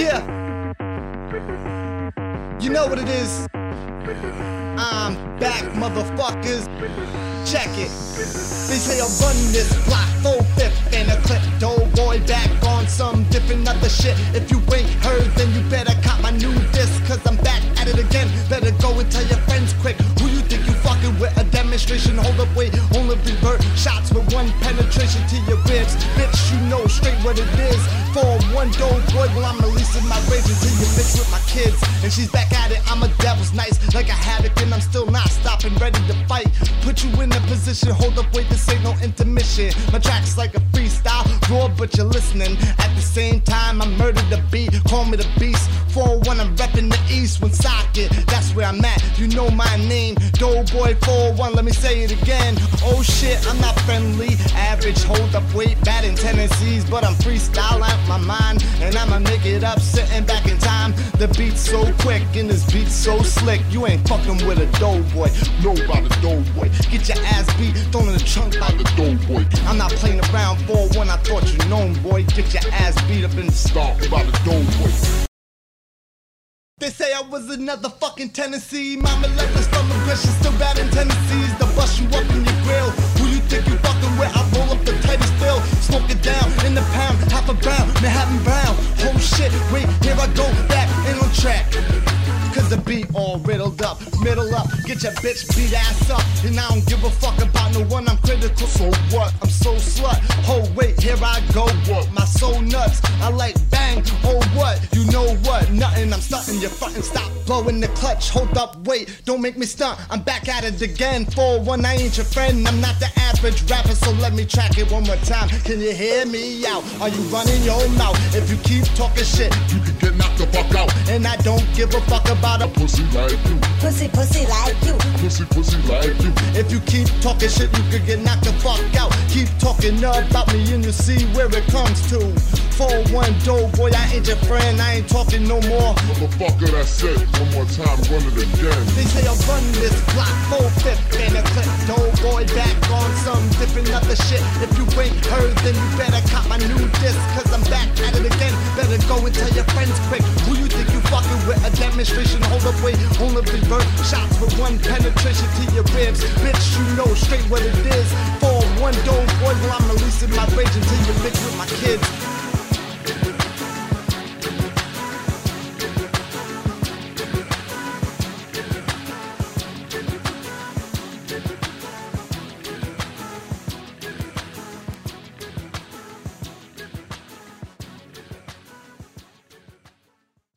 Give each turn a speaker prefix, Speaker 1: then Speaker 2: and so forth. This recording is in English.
Speaker 1: Yeah. You know what it is. I'm back, motherfuckers. Check it. They say I run this block, full fifth in a clip. Doughboy back on some different other shit. If you ain't heard, then you better cop my new disc. Cause I'm back at it again. Better go and tell your friends quick. Who you think you fucking with? A demonstration. Hold up, wait. Straight what it is. For one doughboy, well, I'm releasing my rage until you bitch with my kids. And she's back at it. I'm a devil's nice, like a havoc, and I'm still not stopping, ready to fight. Put you in a position, hold up, wait, this ain't no intermission. My track's like a freestyle, raw, but you're listening. At the same time, I murder the beat, call me the beast. 401, I'm repping the east Woonsocket, that's where I'm at. You know my name, Doughboy 401, let me say it again. Oh shit, I'm not friendly, average, hold up, weight, bad in tendencies, but I'm freestyle out my mind, and I'ma make it up, sitting back in time. The beat's so quick, and this beat's so slick, you ain't fucking with a doughboy. Know about a doughboy. Get your ass beat, thrown in the trunk by the doughboy. I'm not playing around for one, I thought you known, boy. Get your ass beat up and stalked by the doughboy. They say I was another fucking Tennessee. Mama left us from aggression, still bad in Tennessee's. To bust you up in your grill. Who you think you fucking with? I roll up the tightest bill. Smoke it down in the pound, half a pound, Manhattan Brown. Oh shit, wait, here I go back in on track. Cause the beat all riddled up, middle up, get your bitch beat ass up. And I don't give a fuck about no one, I'm critical, so what? I'm so slut. Oh wait, here I go, what? My soul nuts, I like bang, oh what? You know what? Nothing, I'm stunting, you frontin', stop blowing the clutch. Hold up, wait, don't make me stunt. I'm back at it again, 4-1, I ain't your friend, I'm not the average rapper, so let me track it one more time. Can you hear me out? Are you running your mouth? If you keep talking shit,
Speaker 2: You can get knocked the fuck out.
Speaker 1: and I don't give a fuck about a
Speaker 2: Pussy like you,
Speaker 3: Pussy, pussy like you.
Speaker 2: pussy, pussy like you.
Speaker 1: If you keep talking shit, you could get knocked the fuck out. Keep talking about me and you see where it comes to. 4-1 dough boy, I ain't your friend, I ain't talking no more.
Speaker 2: Motherfucker, that's it. One more time, run it again.
Speaker 1: They say I run this block, full fifth and a clip. Dough boy back on some different other shit. If you ain't heard, then you better cop my new disc. Demonstration, hold up, wait, only revert shots with one penetration to your ribs. Bitch, you know straight what it is. 4-1